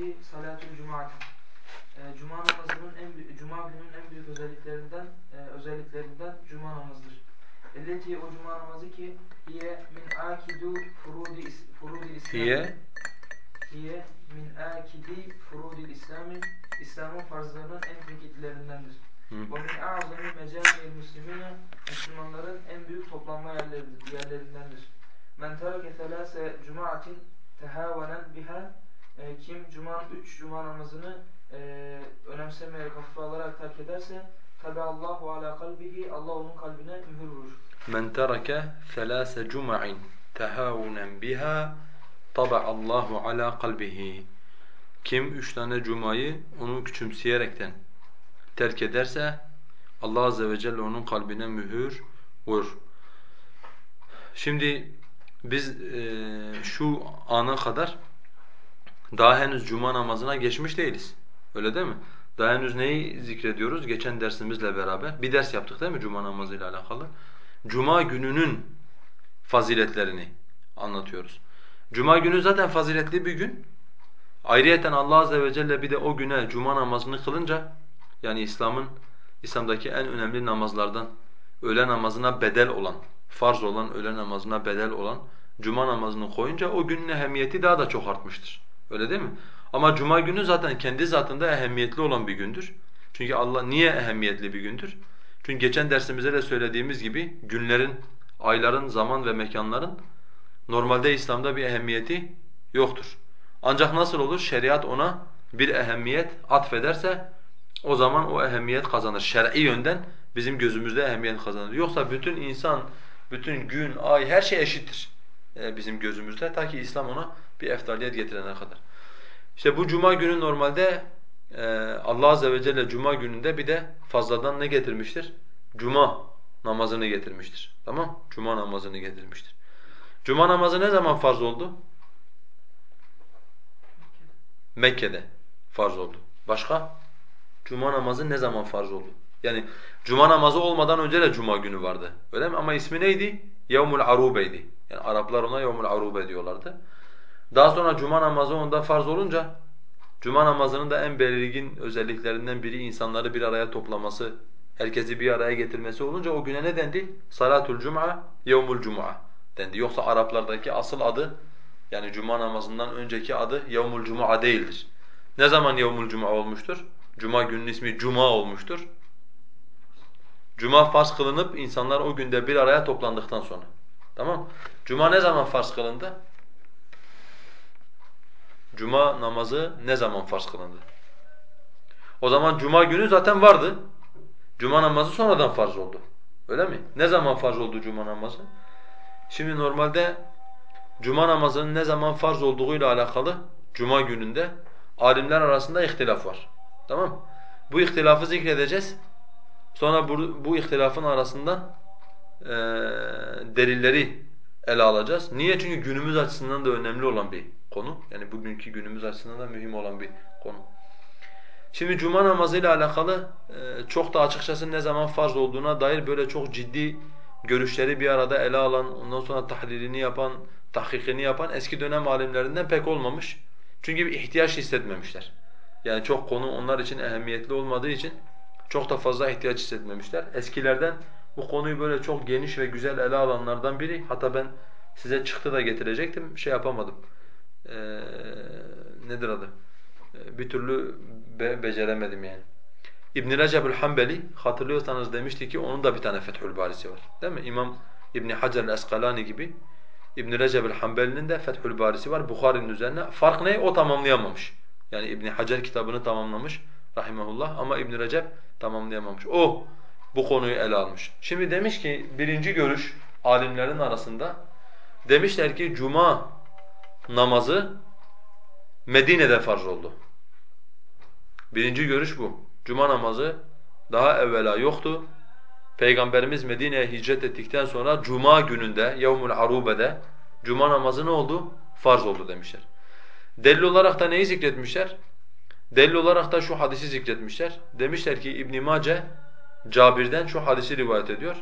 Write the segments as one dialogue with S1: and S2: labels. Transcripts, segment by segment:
S1: cum'ati salatul cum'ati. E, cuma namazının en cuma gününün en büyük özelliklerinden e, özelliklerinden cuma namazıdır. Elleti o cuma namazı ki hiye min akidu furudi furudi İslam.
S2: Hiye
S1: min akidi furudi İslam'in İslam'ın farzlarının en tekitlerindendir. Ve min a'zami mecami'il muslimine Müslümanların en büyük toplanma yerleri, yerlerindendir. Men tereke thelâse cuma'atin tehâvenen biha e, kim Cuma'nın üç Cuma namazını e, önemsemeyerek hafife alarak terk ederse tabi Allahu ala kalbihi Allah onun kalbine mühür vurur.
S2: Men tereke thelâse cuma'in tehâvunen biha Allahu ala kalbihi. Kim üç tane cumayı onu küçümseyerekten terk ederse Allah azze ve celle onun kalbine mühür vurur. Şimdi biz e, şu ana kadar daha henüz cuma namazına geçmiş değiliz. Öyle değil mi? Daha henüz neyi zikrediyoruz? Geçen dersimizle beraber bir ders yaptık değil mi cuma namazıyla alakalı? Cuma gününün faziletlerini anlatıyoruz. Cuma günü zaten faziletli bir gün. Ayrıyeten Allah azze ve celle bir de o güne cuma namazını kılınca yani İslam'ın İslam'daki en önemli namazlardan öğle namazına bedel olan, farz olan öğle namazına bedel olan cuma namazını koyunca o günün ehemmiyeti daha da çok artmıştır. Öyle değil mi? Ama cuma günü zaten kendi zatında ehemmiyetli olan bir gündür. Çünkü Allah niye ehemmiyetli bir gündür? Çünkü geçen dersimizde de söylediğimiz gibi günlerin, ayların, zaman ve mekanların normalde İslam'da bir ehemmiyeti yoktur. Ancak nasıl olur? Şeriat ona bir ehemmiyet atfederse o zaman o ehemmiyet kazanır. Şer'i yönden bizim gözümüzde ehemmiyet kazanır. Yoksa bütün insan, bütün gün, ay her şey eşittir e, bizim gözümüzde. Ta ki İslam ona bir eftaliyet getirene kadar. İşte bu cuma günü normalde Allah azze ve celle cuma gününde bir de fazladan ne getirmiştir? Cuma namazını getirmiştir. Tamam? Cuma namazını getirmiştir. Cuma namazı ne zaman farz oldu? Mekke'de farz oldu. Başka? Cuma namazı ne zaman farz oldu? Yani cuma namazı olmadan önce de cuma günü vardı. Öyle mi? Ama ismi neydi? Yevmul Arube'ydi. Yani Araplar ona Yevmul Arube diyorlardı. Daha sonra cuma namazı onda farz olunca cuma namazının da en belirgin özelliklerinden biri insanları bir araya toplaması, herkesi bir araya getirmesi olunca o güne ne dendi? Salatul Cuma, Yevmul Cuma dendi. Yoksa Araplardaki asıl adı yani cuma namazından önceki adı Yevmul Cuma değildir. Ne zaman Yevmul Cuma olmuştur? Cuma günün ismi Cuma olmuştur. Cuma farz kılınıp insanlar o günde bir araya toplandıktan sonra. Tamam Cuma ne zaman farz kılındı? Cuma namazı ne zaman farz kılındı? O zaman cuma günü zaten vardı. Cuma namazı sonradan farz oldu. Öyle mi? Ne zaman farz oldu cuma namazı? Şimdi normalde cuma namazının ne zaman farz olduğuyla alakalı cuma gününde alimler arasında ihtilaf var. Tamam Bu ihtilafı zikredeceğiz. Sonra bu, bu ihtilafın arasından e, delilleri ele alacağız. Niye? Çünkü günümüz açısından da önemli olan bir konu. Yani bugünkü günümüz açısından da mühim olan bir konu. Şimdi cuma namazı ile alakalı e, çok da açıkçası ne zaman farz olduğuna dair böyle çok ciddi görüşleri bir arada ele alan, ondan sonra tahlilini yapan, tahkikini yapan eski dönem alimlerinden pek olmamış. Çünkü bir ihtiyaç hissetmemişler. Yani çok konu onlar için ehemmiyetli olmadığı için çok da fazla ihtiyaç hissetmemişler. Eskilerden bu konuyu böyle çok geniş ve güzel ele alanlardan biri. Hatta ben size çıktı da getirecektim, şey yapamadım. Ee, nedir adı? Ee, bir türlü be beceremedim yani. İbn Recep'ül Hanbeli hatırlıyorsanız demişti ki onun da bir tane Fethül Barisi var. Değil mi? İmam İbn Hacer el-Eskalani gibi İbn Recep'ül Hanbeli'nin de Fethül Barisi var Bukhari'nin üzerine. Fark ne? O tamamlayamamış. Yani İbn Hacer kitabını tamamlamış rahimehullah ama İbn Recep tamamlayamamış. O bu konuyu ele almış. Şimdi demiş ki birinci görüş alimlerin arasında demişler ki cuma namazı Medine'de farz oldu. Birinci görüş bu. Cuma namazı daha evvela yoktu. Peygamberimiz Medine'ye hicret ettikten sonra cuma gününde Yevmul Arube'de cuma namazı ne oldu? Farz oldu demişler. Delil olarak da neyi zikretmişler? Delil olarak da şu hadisi zikretmişler. Demişler ki İbn Mace Cabir'den şu hadisi rivayet ediyor.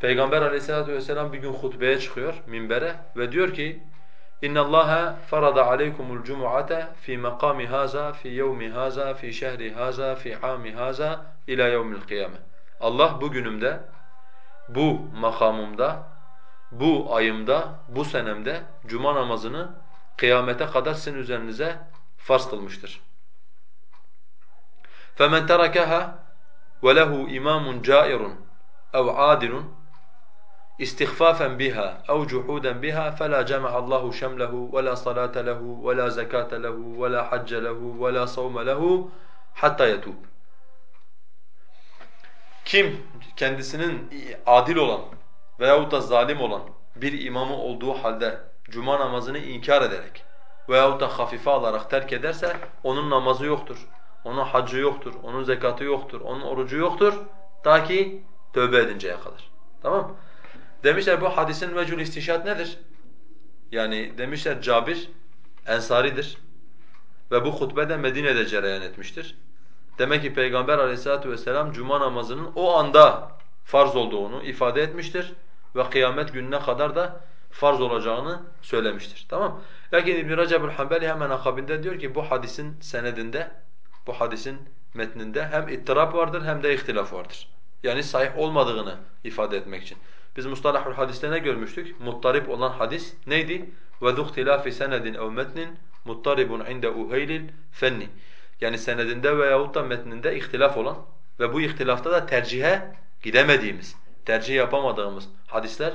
S2: Peygamber Aleyhisselatü vesselam bir gün hutbeye çıkıyor minbere ve diyor ki İnna Allaha farada aleykumul cumu'ate fi makami haza fi yevmi haza fi şehri haza fi ami haza ila yevmil kıyame. Allah bu günümde, bu makamımda, bu ayımda, bu senemde cuma namazını kıyamete kadar sizin üzerinize farz kılmıştır. فَمَنْ تَرَكَهَا وَلَهُ إِمَامٌ جَائِرٌ اَوْ عَادِلٌ istihfafen biha ev cuhuden biha fela cema'allahu şemlehu ve la salate lehu ve la zekate lehu ve la hacce lehu ve la savme lehu hatta yetub. Kim kendisinin adil olan veyahut da zalim olan bir imamı olduğu halde cuma namazını inkar ederek veyahut da hafife alarak terk ederse onun namazı yoktur. Onun hacı yoktur, onun zekatı yoktur, onun orucu yoktur ta ki tövbe edinceye kadar. Tamam mı? Demişler bu hadisin vecul istişat nedir? Yani demişler Cabir Ensaridir ve bu hutbe de Medine'de cereyan etmiştir. Demek ki Peygamber aleyhissalatu vesselam cuma namazının o anda farz olduğunu ifade etmiştir ve kıyamet gününe kadar da farz olacağını söylemiştir. Tamam Lakin İbn Recep'ül Hanbeli hemen akabinde diyor ki bu hadisin senedinde, bu hadisin metninde hem ittirap vardır hem de ihtilaf vardır. Yani sahih olmadığını ifade etmek için. Biz mustalahul hadiste ne görmüştük? Muttarip olan hadis neydi? وَذُ اخْتِلَافِ سَنَدٍ اَوْ مَتْنٍ مُتَّرِبٌ عِنْدَ اُهَيْلِ الْفَنِّ Yani senedinde veyahut da metninde ihtilaf olan ve bu ihtilafta da tercihe gidemediğimiz, tercih yapamadığımız hadisler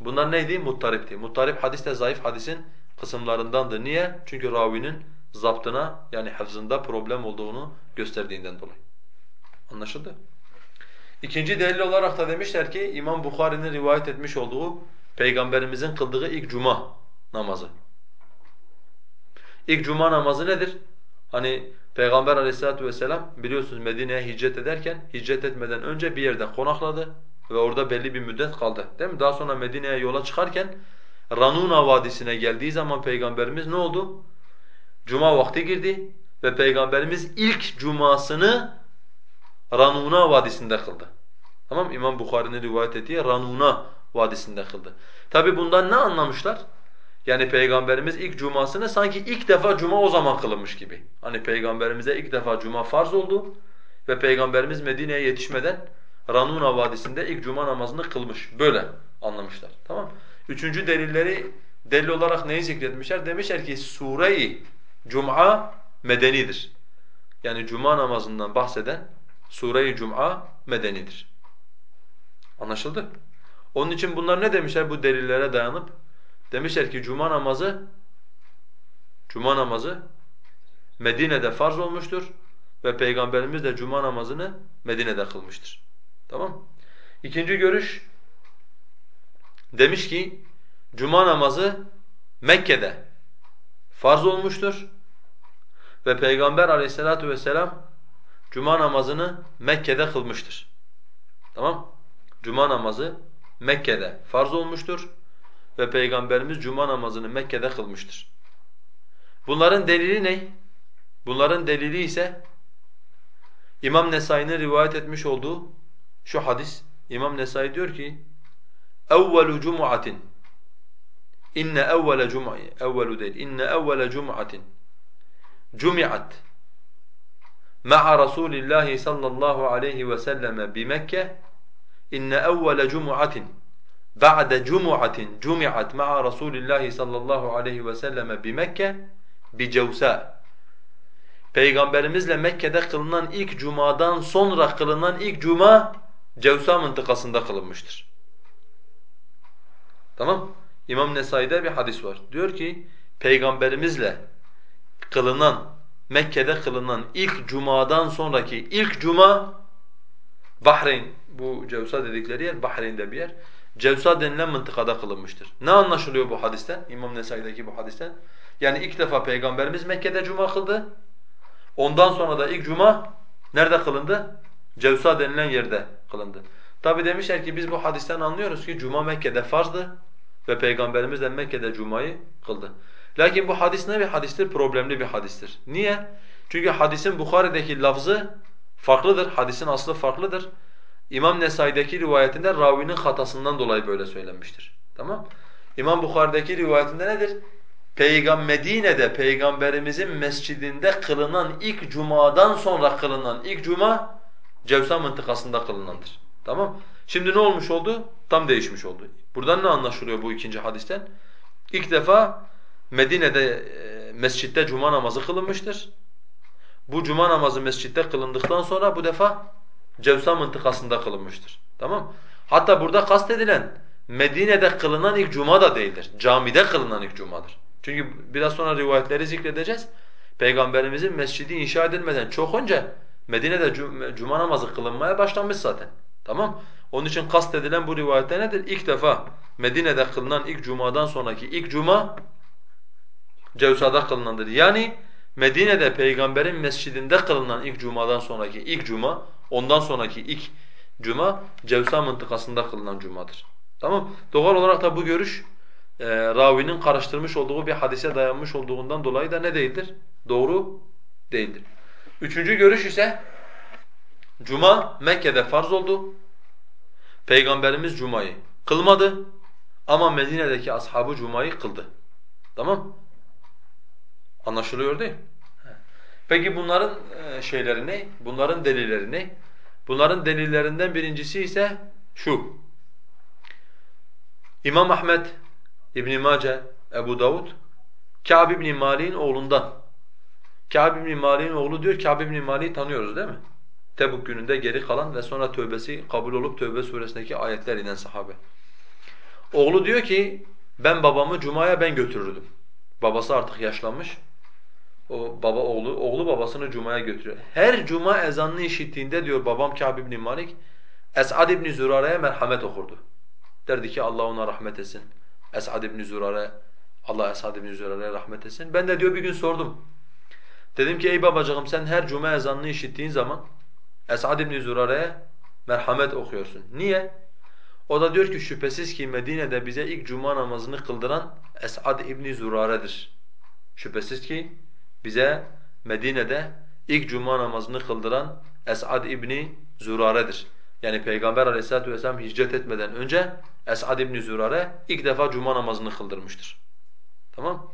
S2: bunlar neydi? Muttaripti. Muttarip hadis de zayıf hadisin kısımlarındandır. Niye? Çünkü ravinin zaptına yani hafızında problem olduğunu gösterdiğinden dolayı. Anlaşıldı? İkinci delil olarak da demişler ki İmam Bukhari'nin rivayet etmiş olduğu Peygamberimizin kıldığı ilk cuma namazı. İlk cuma namazı nedir? Hani Peygamber aleyhissalatu vesselam biliyorsunuz Medine'ye hicret ederken hicret etmeden önce bir yerde konakladı ve orada belli bir müddet kaldı. Değil mi? Daha sonra Medine'ye yola çıkarken Ranuna Vadisi'ne geldiği zaman Peygamberimiz ne oldu? Cuma vakti girdi ve Peygamberimiz ilk cumasını Ranuna Vadisi'nde kıldı. Tamam İmam Bukhari'nin rivayet ettiği Ranuna Vadisi'nde kıldı. Tabi bundan ne anlamışlar? Yani Peygamberimiz ilk cumasını sanki ilk defa cuma o zaman kılınmış gibi. Hani Peygamberimize ilk defa cuma farz oldu ve Peygamberimiz Medine'ye yetişmeden Ranuna Vadisi'nde ilk cuma namazını kılmış. Böyle anlamışlar. Tamam Üçüncü delilleri delil olarak neyi zikretmişler? Demişler ki sure-i Cuma medenidir. Yani cuma namazından bahseden sure-i Cuma medenidir. Anlaşıldı? Onun için bunlar ne demişler bu delillere dayanıp? Demişler ki cuma namazı cuma namazı Medine'de farz olmuştur ve Peygamberimiz de cuma namazını Medine'de kılmıştır. Tamam? İkinci görüş demiş ki cuma namazı Mekke'de farz olmuştur ve Peygamber aleyhissalatu vesselam cuma namazını Mekke'de kılmıştır. Tamam? Cuma namazı Mekke'de farz olmuştur ve Peygamberimiz cuma namazını Mekke'de kılmıştır. Bunların delili ne? Bunların delili ise İmam Nesai'nin rivayet etmiş olduğu şu hadis. İmam Nesai diyor ki: "Evvelu cum'atin inne evvele cum'i evvelu değil. İnne evvele cum'atin cumi'at ma'a Rasulillahi sallallahu aleyhi ve selleme bi Mekke inne evvele cumu'atin ba'de cumu'atin cumi'at ma'a Rasulillahi sallallahu aleyhi ve selleme bi Mekke bi Cevsa. Peygamberimizle Mekke'de kılınan ilk cumadan sonra kılınan ilk cuma Cevsa mıntıkasında kılınmıştır. Tamam? İmam Nesai'de bir hadis var. Diyor ki Peygamberimizle kılınan Mekke'de kılınan ilk cumadan sonraki ilk cuma Bahreyn bu Cevsa dedikleri yer Bahreyn'de bir yer. Cevsa denilen mıntıkada kılınmıştır. Ne anlaşılıyor bu hadisten? İmam Nesai'deki bu hadisten. Yani ilk defa Peygamberimiz Mekke'de cuma kıldı. Ondan sonra da ilk cuma nerede kılındı? Cevsa denilen yerde kılındı. Tabi demişler ki biz bu hadisten anlıyoruz ki cuma Mekke'de farzdı ve Peygamberimiz de Mekke'de cumayı kıldı. Lakin bu hadis ne bir hadistir? Problemli bir hadistir. Niye? Çünkü hadisin Bukhari'deki lafzı farklıdır. Hadisin aslı farklıdır. İmam Nesai'deki rivayetinde ravinin hatasından dolayı böyle söylenmiştir. Tamam? İmam Bukhari'deki rivayetinde nedir? Peygam Medine'de peygamberimizin mescidinde kılınan ilk cumadan sonra kılınan ilk cuma Cevsa mıntıkasında kılınandır. Tamam? Şimdi ne olmuş oldu? Tam değişmiş oldu. Buradan ne anlaşılıyor bu ikinci hadisten? İlk defa Medine'de e, mescitte cuma namazı kılınmıştır. Bu cuma namazı mescitte kılındıktan sonra bu defa Cevsa mıntıkasında kılınmıştır. Tamam? Hatta burada kastedilen Medine'de kılınan ilk cuma da değildir. Camide kılınan ilk cumadır. Çünkü biraz sonra rivayetleri zikredeceğiz. Peygamberimizin mescidi inşa edilmeden çok önce Medine'de cuma namazı kılınmaya başlanmış zaten. Tamam? Onun için kastedilen bu rivayette nedir? İlk defa Medine'de kılınan ilk cumadan sonraki ilk cuma Cevsa'da kılınandır. Yani Medine'de peygamberin mescidinde kılınan ilk cumadan sonraki ilk cuma, ondan sonraki ilk cuma Cevsa mıntıkasında kılınan cumadır. Tamam? Doğal olarak da bu görüş e, ravinin karıştırmış olduğu bir hadise dayanmış olduğundan dolayı da ne değildir? Doğru değildir. Üçüncü görüş ise Cuma Mekke'de farz oldu. Peygamberimiz Cuma'yı kılmadı ama Medine'deki ashabı Cuma'yı kıldı. Tamam? Anlaşılıyor değil Peki bunların e, şeyleri ne? Bunların delilleri ne? Bunların delillerinden birincisi ise şu. İmam Ahmed, İbn Mace, Ebu Davud Kâb ibn Malik'in oğlundan. Kâb ibn Malik'in oğlu diyor Kâb ibn Malik'i tanıyoruz değil mi? Tebuk gününde geri kalan ve sonra tövbesi kabul olup Tövbe suresindeki ayetler inen sahabe. Oğlu diyor ki ben babamı cumaya ben götürürdüm. Babası artık yaşlanmış. O baba oğlu oğlu babasını cumaya götürüyor. Her cuma ezanını işittiğinde diyor babam Kâb ibn Malik Es'ad ibn Zürare'ye merhamet okurdu. Derdi ki Allah ona rahmet etsin. Es'ad ibn Zürare Allah Es'ad ibn Zürare'ye rahmet etsin. Ben de diyor bir gün sordum. Dedim ki ey babacığım sen her cuma ezanını işittiğin zaman Es'ad ibn Zürare'ye merhamet okuyorsun. Niye? O da diyor ki şüphesiz ki Medine'de bize ilk cuma namazını kıldıran Es'ad ibn Zürare'dir. Şüphesiz ki bize Medine'de ilk cuma namazını kıldıran Es'ad ibn Zürare'dir. Yani Peygamber aleyhissalatu vesselam hicret etmeden önce Es'ad ibn Zürare ilk defa cuma namazını kıldırmıştır. Tamam?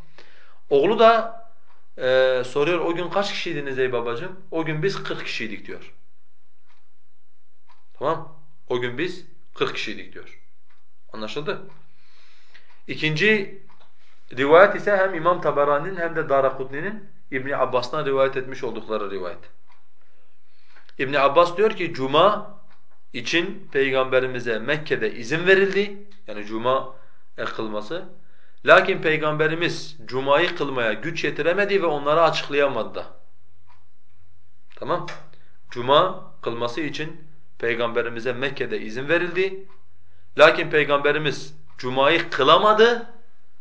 S2: Oğlu da e, soruyor o gün kaç kişiydiniz ey babacığım? O gün biz 40 kişiydik diyor. Tamam? O gün biz 40 kişiydik diyor. Anlaşıldı? İkinci rivayet ise hem İmam Tabarani'nin hem de Darakutni'nin İbn Abbas'tan rivayet etmiş oldukları rivayet. İbn Abbas diyor ki cuma için peygamberimize Mekke'de izin verildi. Yani cuma kılması. Lakin peygamberimiz cumayı kılmaya güç yetiremedi ve onlara açıklayamadı da. Tamam? Cuma kılması için peygamberimize Mekke'de izin verildi. Lakin peygamberimiz cumayı kılamadı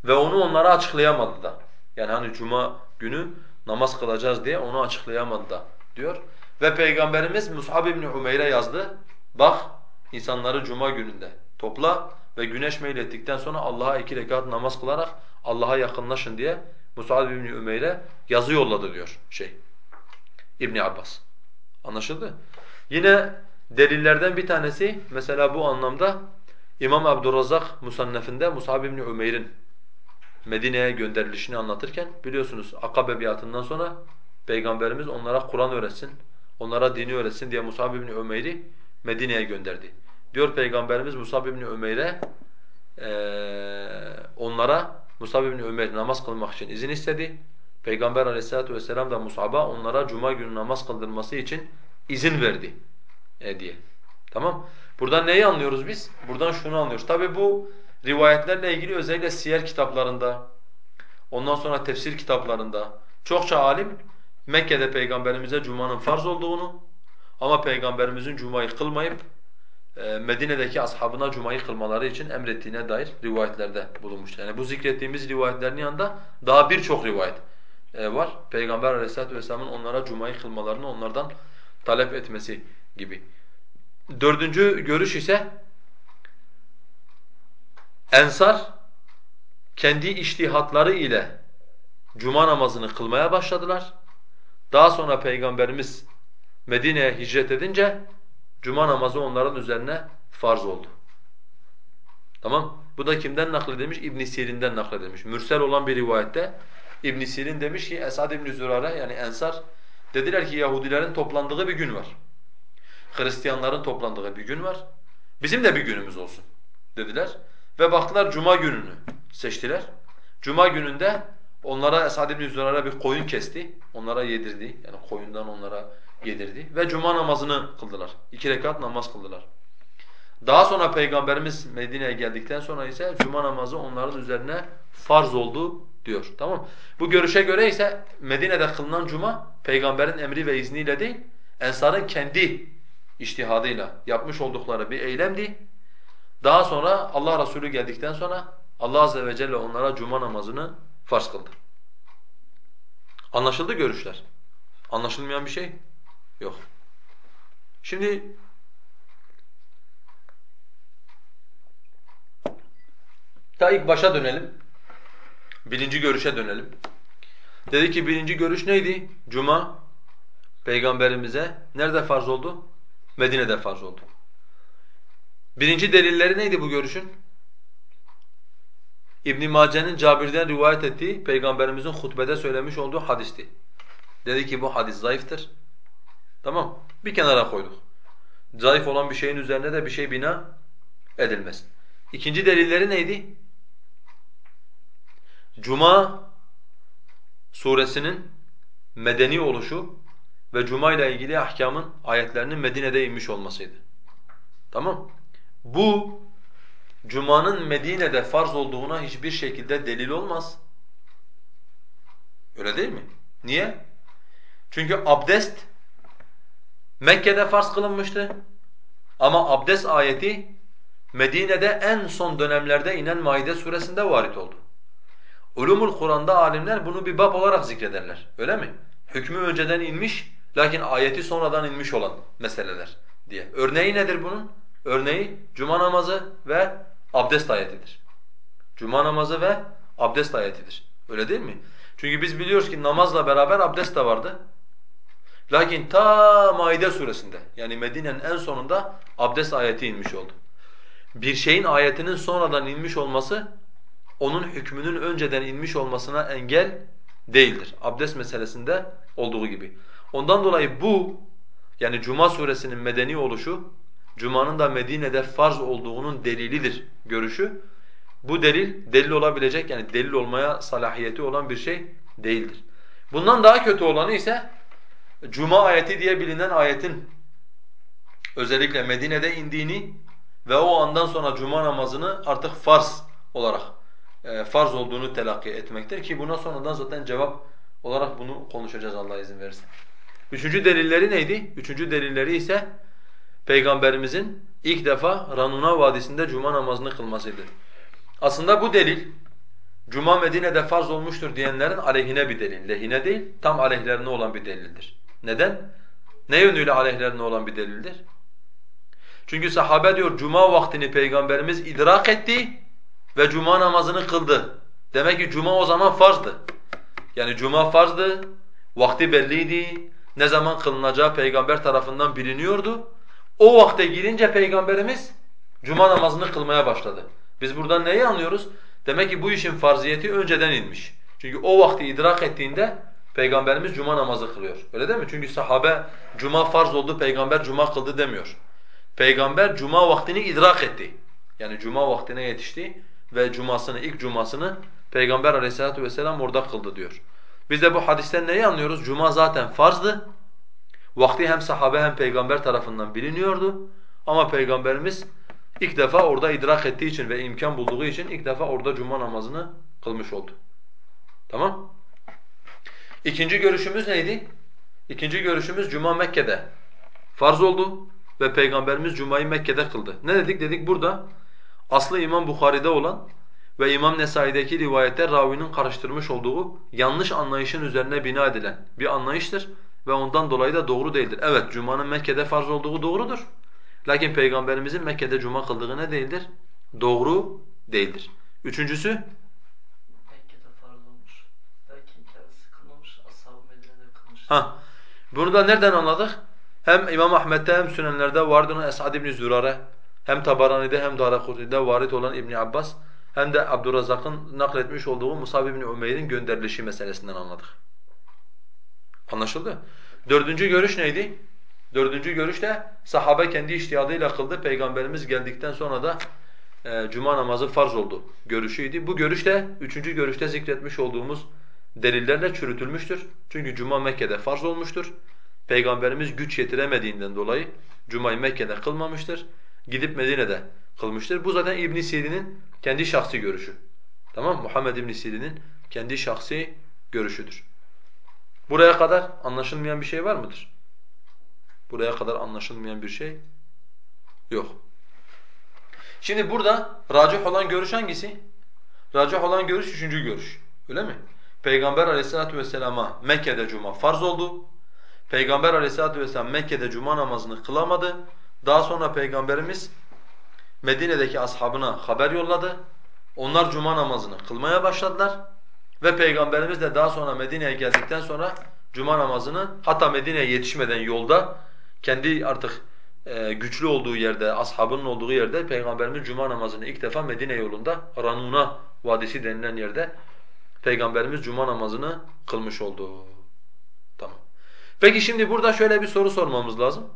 S2: ve onu onlara açıklayamadı da. Yani hani cuma günü namaz kılacağız diye onu açıklayamadı da diyor. Ve peygamberimiz Mus'ab ibn Umeyr'e yazdı. Bak insanları cuma gününde topla ve güneş meylettikten sonra Allah'a iki rekat namaz kılarak Allah'a yakınlaşın diye Mus'ab ibn Ümeyr'e yazı yolladı diyor şey İbn Abbas. Anlaşıldı? Yine delillerden bir tanesi mesela bu anlamda İmam Abdurrazzak Musannef'inde Mus'ab ibn Ümeyr'in Medine'ye gönderilişini anlatırken biliyorsunuz Akabe biatından sonra Peygamberimiz onlara Kur'an öğretsin, onlara dini öğretsin diye Mus'ab ibn Ümeyr'i Medine'ye gönderdi. Diyor Peygamberimiz Musab ibn Ömer'e e, onlara Musab ibn Ömer namaz kılmak için izin istedi. Peygamber aleyhissalatu vesselam da Musab'a onlara cuma günü namaz kıldırması için izin verdi e, diye. Tamam? Buradan neyi anlıyoruz biz? Buradan şunu anlıyoruz. Tabi bu rivayetlerle ilgili özellikle siyer kitaplarında, ondan sonra tefsir kitaplarında çokça alim Mekke'de Peygamberimize Cuma'nın farz olduğunu ama Peygamberimizin Cuma'yı kılmayıp e, Medine'deki ashabına Cuma'yı kılmaları için emrettiğine dair rivayetlerde bulunmuştur. Yani bu zikrettiğimiz rivayetlerin yanında daha birçok rivayet e, var. Peygamber aleyhissalatu vesselamın onlara Cuma'yı kılmalarını onlardan talep etmesi gibi. Dördüncü görüş ise Ensar kendi iştihatları ile Cuma namazını kılmaya başladılar. Daha sonra Peygamberimiz Medine'ye hicret edince cuma namazı onların üzerine farz oldu. Tamam? Bu da kimden nakledilmiş? İbn Sirin'den nakledilmiş. Mürsel olan bir rivayette İbn Sirin demiş ki Esad ibn Zürare yani Ensar dediler ki Yahudilerin toplandığı bir gün var. Hristiyanların toplandığı bir gün var. Bizim de bir günümüz olsun dediler. Ve baktılar cuma gününü seçtiler. Cuma gününde onlara Esad ibn Zürare bir koyun kesti. Onlara yedirdi. Yani koyundan onlara yedirdi. Ve cuma namazını kıldılar. İki rekat namaz kıldılar. Daha sonra Peygamberimiz Medine'ye geldikten sonra ise cuma namazı onların üzerine farz oldu diyor. Tamam Bu görüşe göre ise Medine'de kılınan cuma peygamberin emri ve izniyle değil, ensarın kendi iştihadıyla yapmış oldukları bir eylemdi. Daha sonra Allah Resulü geldikten sonra Allah azze ve celle onlara cuma namazını farz kıldı. Anlaşıldı görüşler. Anlaşılmayan bir şey yok. Şimdi ta ilk başa dönelim. Birinci görüşe dönelim. Dedi ki birinci görüş neydi? Cuma peygamberimize nerede farz oldu? Medine'de farz oldu. Birinci delilleri neydi bu görüşün? İbn Mace'nin Cabir'den rivayet ettiği peygamberimizin hutbede söylemiş olduğu hadisti. Dedi ki bu hadis zayıftır. Tamam. Bir kenara koyduk. Zayıf olan bir şeyin üzerine de bir şey bina edilmez. İkinci delilleri neydi? Cuma suresinin medeni oluşu ve Cuma ile ilgili ahkamın ayetlerinin Medine'de inmiş olmasıydı. Tamam? Bu Cuma'nın Medine'de farz olduğuna hiçbir şekilde delil olmaz. Öyle değil mi? Niye? Çünkü abdest Mekke'de farz kılınmıştı. Ama abdest ayeti Medine'de en son dönemlerde inen Maide suresinde varit oldu. Ulumul Kur'an'da alimler bunu bir bab olarak zikrederler. Öyle mi? Hükmü önceden inmiş lakin ayeti sonradan inmiş olan meseleler diye. Örneği nedir bunun? Örneği cuma namazı ve abdest ayetidir. Cuma namazı ve abdest ayetidir. Öyle değil mi? Çünkü biz biliyoruz ki namazla beraber abdest de vardı. Lakin ta Maide suresinde yani Medine'nin en sonunda abdest ayeti inmiş oldu. Bir şeyin ayetinin sonradan inmiş olması onun hükmünün önceden inmiş olmasına engel değildir. Abdest meselesinde olduğu gibi. Ondan dolayı bu yani Cuma suresinin medeni oluşu Cuma'nın da Medine'de farz olduğunun delilidir görüşü. Bu delil delil olabilecek yani delil olmaya salahiyeti olan bir şey değildir. Bundan daha kötü olanı ise Cuma ayeti diye bilinen ayetin özellikle Medine'de indiğini ve o andan sonra Cuma namazını artık farz olarak e, farz olduğunu telakki etmektir ki buna sonradan zaten cevap olarak bunu konuşacağız Allah izin verirse. Üçüncü delilleri neydi? Üçüncü delilleri ise Peygamberimizin ilk defa Ranuna Vadisi'nde cuma namazını kılmasıydı. Aslında bu delil Cuma Medine'de farz olmuştur diyenlerin aleyhine bir delil. Lehine değil, tam aleyhlerine olan bir delildir. Neden? Ne yönüyle aleyhlerine olan bir delildir? Çünkü sahabe diyor cuma vaktini peygamberimiz idrak etti ve cuma namazını kıldı. Demek ki cuma o zaman farzdı. Yani cuma farzdı, vakti belliydi, ne zaman kılınacağı peygamber tarafından biliniyordu. O vakte girince peygamberimiz cuma namazını kılmaya başladı. Biz buradan neyi anlıyoruz? Demek ki bu işin farziyeti önceden inmiş. Çünkü o vakti idrak ettiğinde peygamberimiz cuma namazı kılıyor. Öyle değil mi? Çünkü sahabe cuma farz oldu, peygamber cuma kıldı demiyor. Peygamber cuma vaktini idrak etti. Yani cuma vaktine yetişti ve cumasını ilk cumasını peygamber aleyhissalatu vesselam orada kıldı diyor. Biz de bu hadisten neyi anlıyoruz? Cuma zaten farzdı. Vakti hem sahabe hem peygamber tarafından biliniyordu. Ama peygamberimiz ilk defa orada idrak ettiği için ve imkan bulduğu için ilk defa orada cuma namazını kılmış oldu. Tamam? İkinci görüşümüz neydi? İkinci görüşümüz cuma Mekke'de farz oldu ve peygamberimiz cumayı Mekke'de kıldı. Ne dedik? Dedik burada aslı İmam Bukhari'de olan ve İmam Nesai'deki rivayette ravinin karıştırmış olduğu yanlış anlayışın üzerine bina edilen bir anlayıştır ve ondan dolayı da doğru değildir. Evet, Cuma'nın Mekke'de farz olduğu doğrudur. Lakin Peygamberimizin Mekke'de Cuma kıldığı ne değildir? Doğru değildir. Üçüncüsü?
S3: Mekke'de farz olmuş. Lakin kendisi kılmamış, ashab-ı Medine'de kılmış.
S2: Ha. Bunu da nereden anladık? Hem İmam Ahmet'te hem Sünenler'de vardı Esad ibn Zürare, hem Tabarani'de hem Darakutni'de varit olan İbn Abbas hem de Abdurrazzak'ın nakletmiş olduğu Musab ibn Umeyr'in gönderilişi meselesinden anladık. Anlaşıldı? Dördüncü görüş neydi? Dördüncü görüş de sahabe kendi iştihadıyla kıldı. Peygamberimiz geldikten sonra da e, cuma namazı farz oldu görüşüydü. Bu görüş de üçüncü görüşte zikretmiş olduğumuz delillerle çürütülmüştür. Çünkü cuma Mekke'de farz olmuştur. Peygamberimiz güç yetiremediğinden dolayı cumayı Mekke'de kılmamıştır. Gidip Medine'de kılmıştır. Bu zaten İbn Sirin'in kendi şahsi görüşü. Tamam? Muhammed İbn Sirin'in kendi şahsi görüşüdür. Buraya kadar anlaşılmayan bir şey var mıdır? Buraya kadar anlaşılmayan bir şey yok. Şimdi burada racih olan görüş hangisi? Racih olan görüş üçüncü görüş. Öyle mi? Peygamber aleyhissalatu vesselama Mekke'de cuma farz oldu. Peygamber aleyhissalatu vesselam Mekke'de cuma namazını kılamadı. Daha sonra Peygamberimiz Medine'deki ashabına haber yolladı. Onlar cuma namazını kılmaya başladılar. Ve Peygamberimiz de daha sonra Medine'ye geldikten sonra cuma namazını hatta Medine'ye yetişmeden yolda kendi artık e, güçlü olduğu yerde, ashabının olduğu yerde Peygamberimiz cuma namazını ilk defa Medine yolunda Ranuna Vadisi denilen yerde Peygamberimiz cuma namazını kılmış oldu. Tamam. Peki şimdi burada şöyle bir soru sormamız lazım.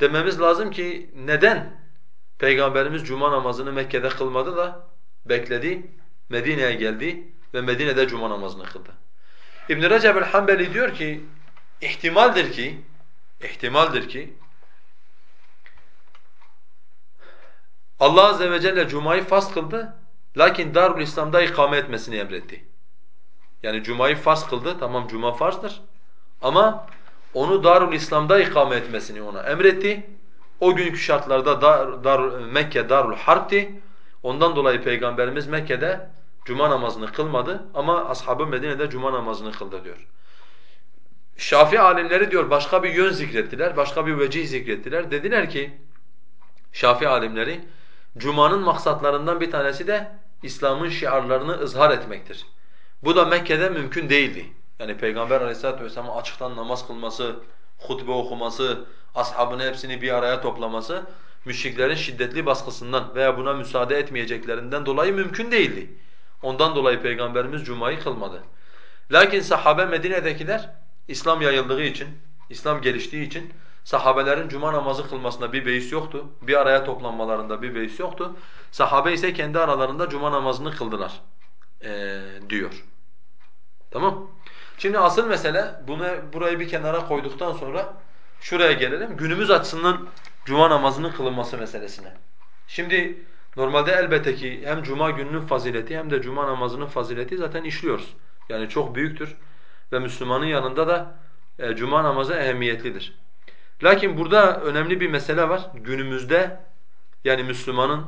S2: Dememiz lazım ki neden Peygamberimiz cuma namazını Mekke'de kılmadı da bekledi, Medine'ye geldi ve Medine'de cuma namazını kıldı. İbn Recep el-Hanbeli diyor ki ihtimaldir ki ihtimaldir ki Allah azze ve celle cumayı farz kıldı lakin Darul İslam'da ikame etmesini emretti. Yani cumayı farz kıldı. Tamam cuma farzdır. Ama onu Darul İslam'da ikame etmesini ona emretti. O günkü şartlarda Dar, Dar, Mekke Darul Harp'ti. Ondan dolayı Peygamberimiz Mekke'de cuma namazını kılmadı ama ashabı Medine'de cuma namazını kıldı diyor. Şafi alimleri diyor başka bir yön zikrettiler, başka bir vecih zikrettiler. Dediler ki Şafi alimleri cumanın maksatlarından bir tanesi de İslam'ın şiarlarını ızhar etmektir. Bu da Mekke'de mümkün değildi. Yani Peygamber Aleyhisselatü vesselamın açıktan namaz kılması, hutbe okuması, ashabını hepsini bir araya toplaması müşriklerin şiddetli baskısından veya buna müsaade etmeyeceklerinden dolayı mümkün değildi. Ondan dolayı Peygamberimiz Cuma'yı kılmadı. Lakin sahabe Medine'dekiler İslam yayıldığı için, İslam geliştiği için sahabelerin cuma namazı kılmasında bir beis yoktu. Bir araya toplanmalarında bir beis yoktu. Sahabe ise kendi aralarında cuma namazını kıldılar ee, diyor. Tamam? Şimdi asıl mesele bunu burayı bir kenara koyduktan sonra şuraya gelelim. Günümüz açısından cuma namazının kılınması meselesine. Şimdi normalde elbette ki hem cuma gününün fazileti hem de cuma namazının fazileti zaten işliyoruz. Yani çok büyüktür ve Müslümanın yanında da e, cuma namazı ehemmiyetlidir. Lakin burada önemli bir mesele var. Günümüzde yani Müslümanın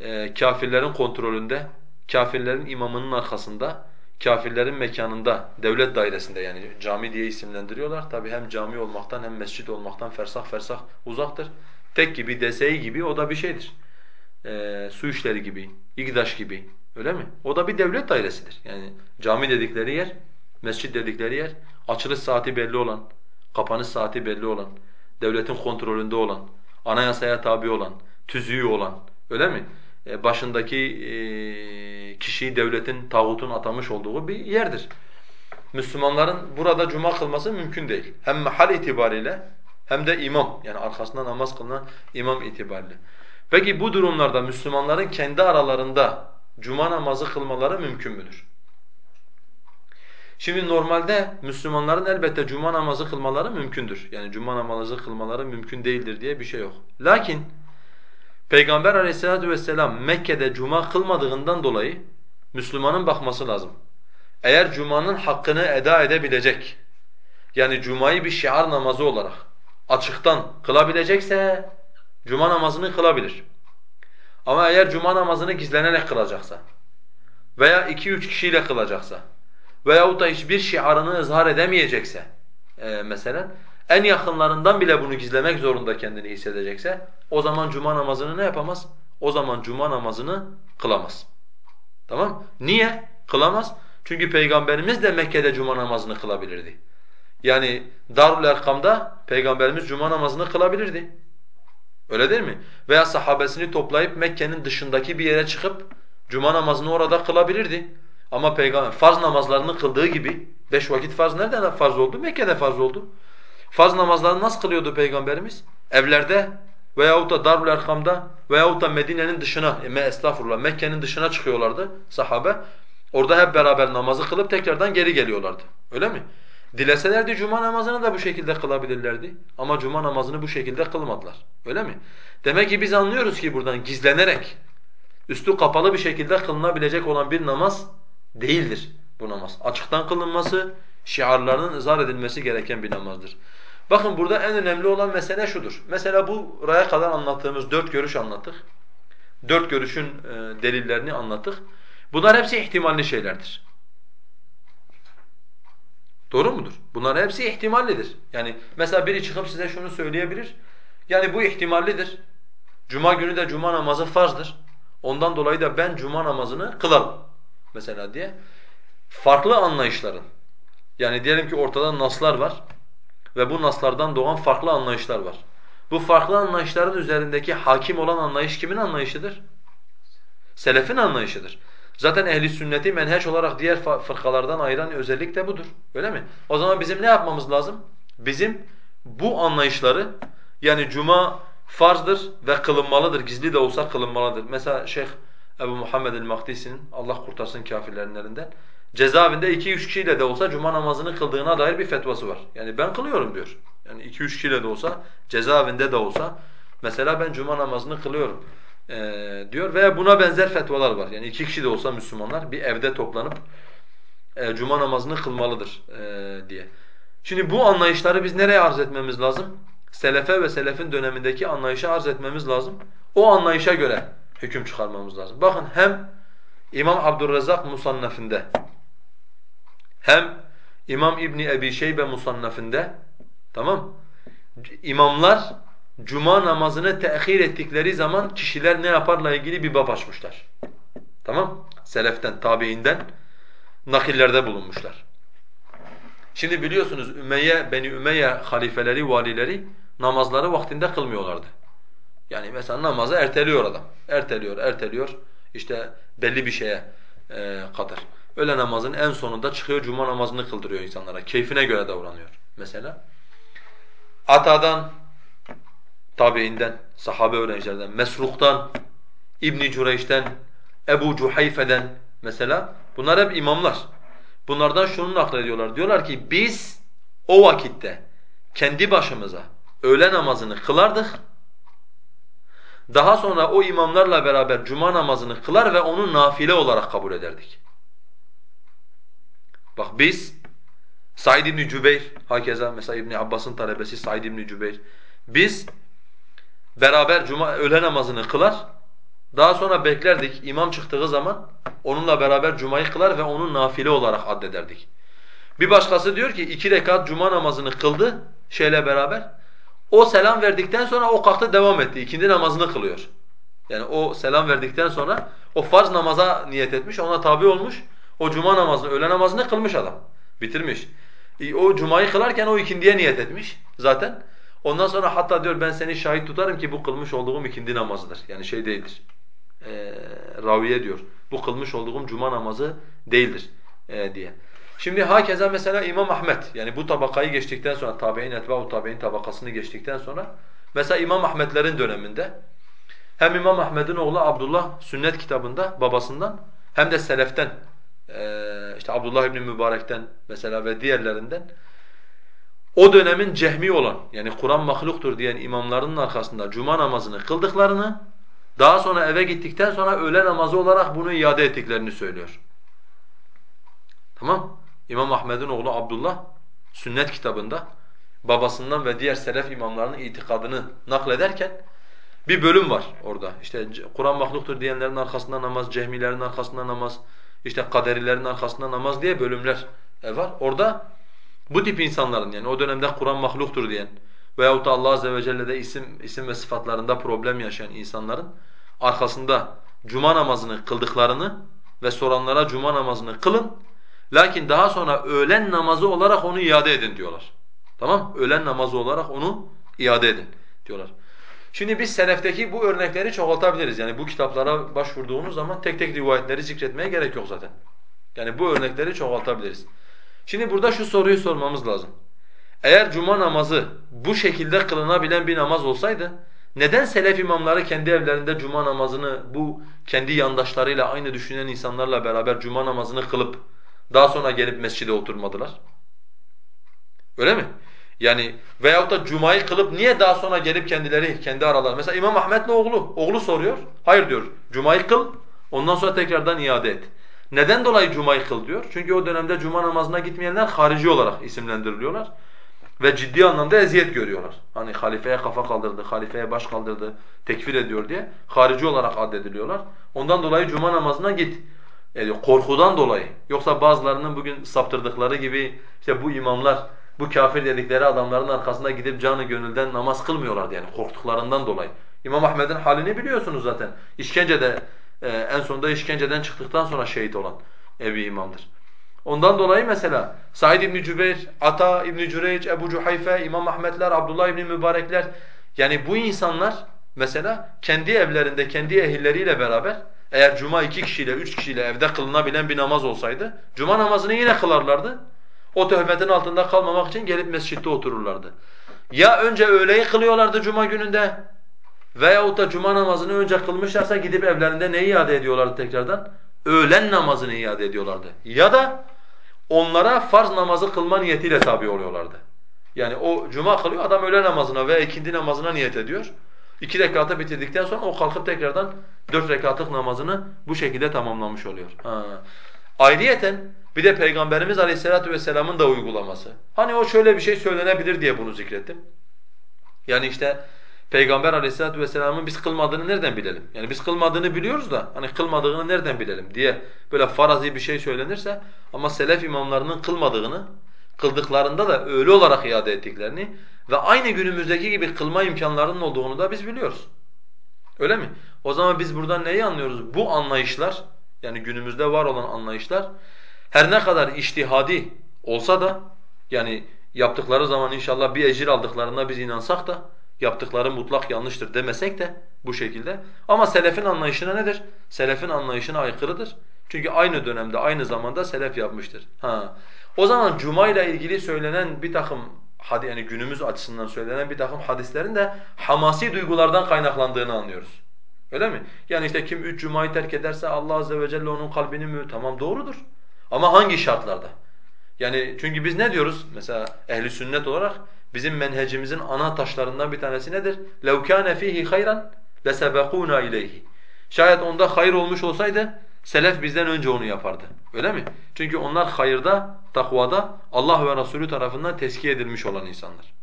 S2: e, kafirlerin kontrolünde, kafirlerin imamının arkasında kafirlerin mekanında, devlet dairesinde yani cami diye isimlendiriyorlar. Tabi hem cami olmaktan hem mescit olmaktan fersah fersah uzaktır. Tek gibi, deseyi gibi o da bir şeydir. Ee, su işleri gibi, İgdaş gibi öyle mi? O da bir devlet dairesidir. Yani cami dedikleri yer, mescit dedikleri yer, açılış saati belli olan, kapanış saati belli olan, devletin kontrolünde olan, anayasaya tabi olan, tüzüğü olan öyle mi? Ee, başındaki e, kişiyi devletin, tağutun atamış olduğu bir yerdir. Müslümanların burada cuma kılması mümkün değil. Hem mahal itibariyle hem de imam yani arkasında namaz kılınan imam itibariyle. Peki bu durumlarda Müslümanların kendi aralarında cuma namazı kılmaları mümkün müdür? Şimdi normalde Müslümanların elbette cuma namazı kılmaları mümkündür. Yani cuma namazı kılmaları mümkün değildir diye bir şey yok. Lakin Peygamber aleyhissalatu vesselam Mekke'de cuma kılmadığından dolayı Müslümanın bakması lazım. Eğer cumanın hakkını eda edebilecek, yani cumayı bir şiar namazı olarak açıktan kılabilecekse cuma namazını kılabilir. Ama eğer cuma namazını gizlenerek kılacaksa veya iki üç kişiyle kılacaksa veyahut da hiçbir şiarını ızhar edemeyecekse e, mesela en yakınlarından bile bunu gizlemek zorunda kendini hissedecekse o zaman cuma namazını ne yapamaz? O zaman cuma namazını kılamaz. Tamam? Niye? Kılamaz. Çünkü Peygamberimiz de Mekke'de cuma namazını kılabilirdi. Yani Darul Erkam'da Peygamberimiz cuma namazını kılabilirdi. Öyle değil mi? Veya sahabesini toplayıp Mekke'nin dışındaki bir yere çıkıp Cuma namazını orada kılabilirdi. Ama peygamber farz namazlarını kıldığı gibi beş vakit farz nereden farz oldu? Mekke'de farz oldu. Farz namazlarını nasıl kılıyordu peygamberimiz? Evlerde veyahut da Darül Erkam'da veyahut da Medine'nin dışına, e, estağfurullah Mekke'nin dışına çıkıyorlardı sahabe. Orada hep beraber namazı kılıp tekrardan geri geliyorlardı. Öyle mi? Dileselerdi cuma namazını da bu şekilde kılabilirlerdi. Ama cuma namazını bu şekilde kılmadılar. Öyle mi? Demek ki biz anlıyoruz ki buradan gizlenerek, üstü kapalı bir şekilde kılınabilecek olan bir namaz değildir bu namaz. Açıktan kılınması, şiarlarının ızhar edilmesi gereken bir namazdır. Bakın burada en önemli olan mesele şudur. Mesela bu buraya kadar anlattığımız dört görüş anlattık. Dört görüşün e, delillerini anlattık. Bunlar hepsi ihtimalli şeylerdir. Doğru mudur? Bunlar hepsi ihtimallidir. Yani mesela biri çıkıp size şunu söyleyebilir. Yani bu ihtimallidir. Cuma günü de cuma namazı farzdır. Ondan dolayı da ben cuma namazını kılarım mesela diye. Farklı anlayışların yani diyelim ki ortada naslar var ve bu naslardan doğan farklı anlayışlar var. Bu farklı anlayışların üzerindeki hakim olan anlayış kimin anlayışıdır? Selefin anlayışıdır. Zaten ehli sünneti menheç olarak diğer fırkalardan ayıran özellik de budur. Öyle mi? O zaman bizim ne yapmamız lazım? Bizim bu anlayışları yani cuma farzdır ve kılınmalıdır. Gizli de olsa kılınmalıdır. Mesela Şeyh Ebu Muhammed el-Mahdisi'nin Allah kurtarsın kafirlerin elinden cezaevinde iki üç kişiyle de olsa cuma namazını kıldığına dair bir fetvası var. Yani ben kılıyorum diyor. Yani iki üç kişiyle de olsa cezaevinde de olsa mesela ben cuma namazını kılıyorum ee, diyor veya buna benzer fetvalar var. Yani iki kişi de olsa Müslümanlar bir evde toplanıp e, cuma namazını kılmalıdır e, diye. Şimdi bu anlayışları biz nereye arz etmemiz lazım? Selefe ve selefin dönemindeki anlayışa arz etmemiz lazım. O anlayışa göre hüküm çıkarmamız lazım. Bakın hem İmam Abdurrezzak Musannef'inde hem İmam İbni Ebi Şeybe Musannef'inde tamam imamlar cuma namazını tehir ettikleri zaman kişiler ne yaparla ilgili bir bab açmışlar. Tamam? Seleften, tabiinden nakillerde bulunmuşlar. Şimdi biliyorsunuz Ümeyye, Beni Ümeyye halifeleri, valileri namazları vaktinde kılmıyorlardı. Yani mesela namazı erteliyor adam. Erteliyor, erteliyor. İşte belli bir şeye e, kadar. Öğle namazının en sonunda çıkıyor cuma namazını kıldırıyor insanlara. Keyfine göre davranıyor mesela. Ata'dan, tabiinden, sahabe öğrencilerden, Mesruk'tan, İbn Cüreyş'ten, Ebu Cuhayfe'den mesela bunlar hep imamlar. Bunlardan şunu naklediyorlar. Diyorlar ki biz o vakitte kendi başımıza öğle namazını kılardık. Daha sonra o imamlarla beraber cuma namazını kılar ve onu nafile olarak kabul ederdik. Bak biz Said İbn Cübeyr hakeza mesela İbn Abbas'ın talebesi Said İbn Cübeyr biz beraber cuma öğle namazını kılar. Daha sonra beklerdik imam çıktığı zaman onunla beraber cumayı kılar ve onu nafile olarak addederdik. Bir başkası diyor ki iki rekat cuma namazını kıldı şeyle beraber. O selam verdikten sonra o kalktı devam etti. İkindi namazını kılıyor. Yani o selam verdikten sonra o farz namaza niyet etmiş, ona tabi olmuş. O cuma namazını, öğle namazını kılmış adam. Bitirmiş. O cumayı kılarken o ikindiye niyet etmiş zaten. Ondan sonra hatta diyor ben seni şahit tutarım ki bu kılmış olduğum ikindi namazıdır. Yani şey değildir. E, raviye diyor. Bu kılmış olduğum cuma namazı değildir e, diye. Şimdi hakeza mesela İmam Ahmet yani bu tabakayı geçtikten sonra tabi'in etba'u tabi'in tabakasını geçtikten sonra mesela İmam Ahmetlerin döneminde hem İmam Ahmed'in oğlu Abdullah sünnet kitabında babasından hem de seleften ee, işte Abdullah İbni Mübarek'ten mesela ve diğerlerinden o dönemin cehmi olan yani Kur'an mahluktur diyen imamlarının arkasında cuma namazını kıldıklarını daha sonra eve gittikten sonra öğle namazı olarak bunu iade ettiklerini söylüyor. Tamam? İmam Ahmed'in oğlu Abdullah sünnet kitabında babasından ve diğer selef imamlarının itikadını naklederken bir bölüm var orada. İşte Kur'an mahluktur diyenlerin arkasında namaz, cehmilerin arkasında namaz, işte kaderilerin arkasında namaz diye bölümler e, var. Orada bu tip insanların yani o dönemde Kur'an mahluktur diyen veyahut da Allah azze ve celle'de isim isim ve sıfatlarında problem yaşayan insanların arkasında cuma namazını kıldıklarını ve soranlara cuma namazını kılın lakin daha sonra öğlen namazı olarak onu iade edin diyorlar. Tamam? Öğlen namazı olarak onu iade edin diyorlar. Şimdi biz selefteki bu örnekleri çoğaltabiliriz. Yani bu kitaplara başvurduğumuz zaman tek tek rivayetleri zikretmeye gerek yok zaten. Yani bu örnekleri çoğaltabiliriz. Şimdi burada şu soruyu sormamız lazım. Eğer cuma namazı bu şekilde kılınabilen bir namaz olsaydı neden selef imamları kendi evlerinde cuma namazını bu kendi yandaşlarıyla aynı düşünen insanlarla beraber cuma namazını kılıp daha sonra gelip mescide oturmadılar? Öyle mi? Yani veyahut da cumayı kılıp niye daha sonra gelip kendileri kendi aralar mesela İmam Ahmet'le oğlu oğlu soruyor. Hayır diyor. Cumayı kıl ondan sonra tekrardan iade et. Neden dolayı cumayı kıl diyor? Çünkü o dönemde cuma namazına gitmeyenler harici olarak isimlendiriliyorlar ve ciddi anlamda eziyet görüyorlar. Hani halifeye kafa kaldırdı, halifeye baş kaldırdı, tekfir ediyor diye harici olarak addediliyorlar. Ondan dolayı cuma namazına git. Yani korkudan dolayı. Yoksa bazılarının bugün saptırdıkları gibi işte bu imamlar bu kafir dedikleri adamların arkasında gidip canı gönülden namaz kılmıyorlardı yani korktuklarından dolayı. İmam Ahmed'in halini biliyorsunuz zaten. İşkencede e, en sonunda işkenceden çıktıktan sonra şehit olan evi imamdır. Ondan dolayı mesela Said İbn Cübeyr, Ata İbn Cüreyc, Ebu Cuhayfe, İmam Ahmetler, Abdullah İbn Mübarekler yani bu insanlar mesela kendi evlerinde kendi ehilleriyle beraber eğer cuma iki kişiyle, üç kişiyle evde kılınabilen bir namaz olsaydı cuma namazını yine kılarlardı. O töhmetin altında kalmamak için gelip mescitte otururlardı. Ya önce öğleyi kılıyorlardı cuma gününde veyahut da cuma namazını önce kılmışlarsa gidip evlerinde neyi iade ediyorlardı tekrardan? Öğlen namazını iade ediyorlardı. Ya da onlara farz namazı kılma niyetiyle tabi oluyorlardı. Yani o cuma kılıyor, adam öğle namazına veya ikindi namazına niyet ediyor. İki rekatı bitirdikten sonra o kalkıp tekrardan dört rekatlık namazını bu şekilde tamamlamış oluyor. Ha. Ayrıyeten bir de Peygamberimiz Aleyhisselatü Vesselam'ın da uygulaması. Hani o şöyle bir şey söylenebilir diye bunu zikrettim. Yani işte Peygamber Aleyhisselatü vesselamın biz kılmadığını nereden bilelim? Yani biz kılmadığını biliyoruz da hani kılmadığını nereden bilelim diye böyle farazi bir şey söylenirse ama selef imamlarının kılmadığını, kıldıklarında da öyle olarak iade ettiklerini ve aynı günümüzdeki gibi kılma imkanlarının olduğunu da biz biliyoruz. Öyle mi? O zaman biz buradan neyi anlıyoruz? Bu anlayışlar yani günümüzde var olan anlayışlar her ne kadar iştihadi olsa da yani yaptıkları zaman inşallah bir ecir aldıklarına biz inansak da yaptıkları mutlak yanlıştır demesek de bu şekilde. Ama selefin anlayışına nedir? Selefin anlayışına aykırıdır. Çünkü aynı dönemde, aynı zamanda selef yapmıştır. Ha. O zaman cuma ile ilgili söylenen bir takım yani günümüz açısından söylenen bir takım hadislerin de hamasi duygulardan kaynaklandığını anlıyoruz. Öyle mi? Yani işte kim üç cumayı terk ederse Allah azze ve celle onun kalbini mü tamam doğrudur. Ama hangi şartlarda? Yani çünkü biz ne diyoruz? Mesela ehli sünnet olarak Bizim menhecimizin ana taşlarından bir tanesi nedir? لَوْ كَانَ ف۪يهِ خَيْرًا لَسَبَقُونَا اِلَيْهِ Şayet onda hayır olmuş olsaydı selef bizden önce onu yapardı. Öyle mi? Çünkü onlar hayırda, takvada Allah ve Resulü tarafından tezkiye edilmiş olan insanlar.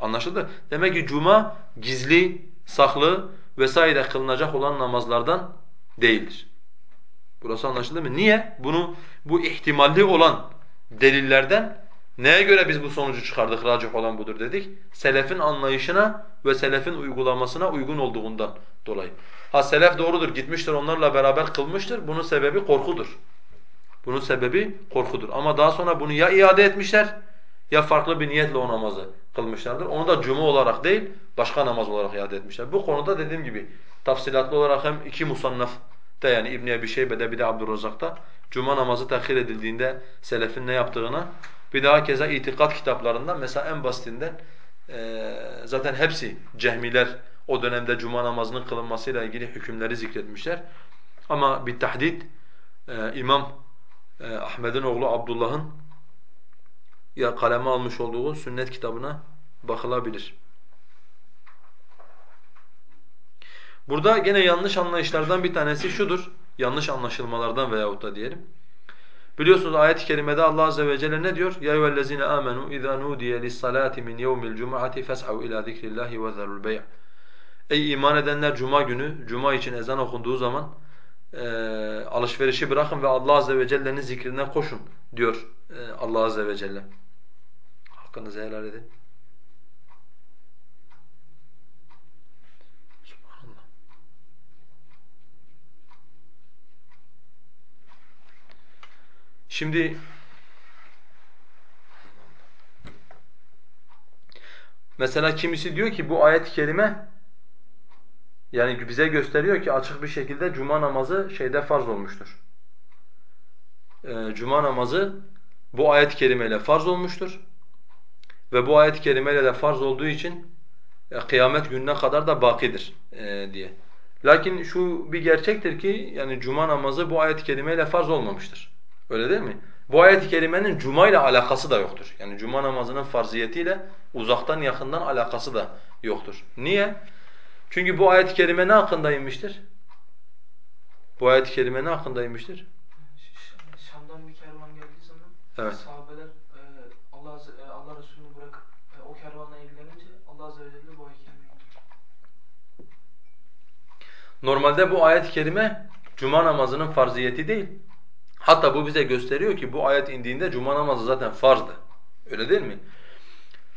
S2: Anlaşıldı? Demek ki cuma gizli, saklı vesaire kılınacak olan namazlardan değildir. Burası anlaşıldı mı? Niye? Bunu bu ihtimalli olan delillerden Neye göre biz bu sonucu çıkardık, racih olan budur dedik? Selefin anlayışına ve selefin uygulamasına uygun olduğundan dolayı. Ha selef doğrudur, gitmiştir onlarla beraber kılmıştır. Bunun sebebi korkudur. Bunun sebebi korkudur. Ama daha sonra bunu ya iade etmişler ya farklı bir niyetle o namazı kılmışlardır. Onu da cuma olarak değil, başka namaz olarak iade etmişler. Bu konuda dediğim gibi tafsilatlı olarak hem iki musannafta yani İbn Ebi Şeybe'de bir de Abdurrazzak'ta cuma namazı tehir edildiğinde selefin ne yaptığına bir daha keza itikat kitaplarından mesela en basitinden e, zaten hepsi cehmiler o dönemde cuma namazının kılınmasıyla ilgili hükümleri zikretmişler. Ama bir tahdid e, İmam e, Ahmed'in oğlu Abdullah'ın ya kaleme almış olduğu sünnet kitabına bakılabilir. Burada gene yanlış anlayışlardan bir tanesi şudur. Yanlış anlaşılmalardan veyahut da diyelim. Biliyorsunuz ayet-i kerimede Allah azze ve celle ne diyor? Ya eyyühellezine amenu iza nudiye lis-salati min yevmil cum'ati fes'au ila zikrillahi ve zerul bey'. Ey iman edenler cuma günü cuma için ezan okunduğu zaman e, alışverişi bırakın ve Allah azze ve celle'nin zikrine koşun diyor e, Allah azze ve celle. Hakkınızı helal edin. Şimdi mesela kimisi diyor ki bu ayet-i kerime Yani bize gösteriyor ki açık bir şekilde cuma namazı şeyde farz olmuştur. Ee, cuma namazı bu ayet-i kerimeyle farz olmuştur. Ve bu ayet-i kerimeyle de farz olduğu için e, kıyamet gününe kadar da bakidir e, diye. Lakin şu bir gerçektir ki yani cuma namazı bu ayet-i kerimeyle farz olmamıştır. Öyle değil mi? Bu ayet-i kerimenin cuma ile alakası da yoktur. Yani cuma namazının farziyetiyle uzaktan yakından alakası da yoktur. Niye? Çünkü bu ayet-i kerime ne hakkında inmiştir? Bu ayet-i kerime ne hakkında inmiştir?
S1: Şam'dan bir kervan geldiği zaman
S2: Evet.
S1: sahabeler e, Allah, e, Allah Resulü'nü bırakıp e, o kervanla ilgilenince Allah Azze ve Celle bu ayet.
S2: Normalde bu ayet-i kerime cuma namazının farziyeti değil. Hatta bu bize gösteriyor ki bu ayet indiğinde cuma namazı zaten farzdı. Öyle değil mi?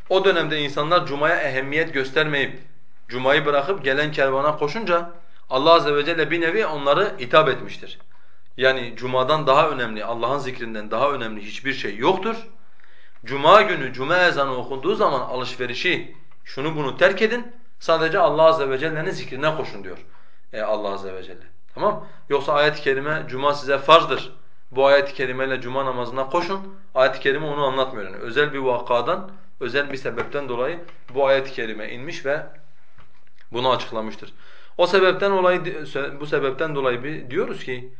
S2: O dönemde insanlar cumaya ehemmiyet göstermeyip cumayı bırakıp gelen kervana koşunca Allah azze ve celle bir nevi onları hitap etmiştir. Yani cumadan daha önemli, Allah'ın zikrinden daha önemli hiçbir şey yoktur. Cuma günü cuma ezanı okunduğu zaman alışverişi şunu bunu terk edin. Sadece Allah azze ve celle'nin zikrine koşun diyor. E Allah azze ve celle. Tamam? Yoksa ayet-i kerime cuma size farzdır. Bu ayet-i kerimeyle cuma namazına koşun. Ayet-i kerime onu anlatmıyor. Yani özel bir vakadan, özel bir sebepten dolayı bu ayet-i kerime inmiş ve bunu açıklamıştır. O sebepten dolayı bu sebepten dolayı diyoruz ki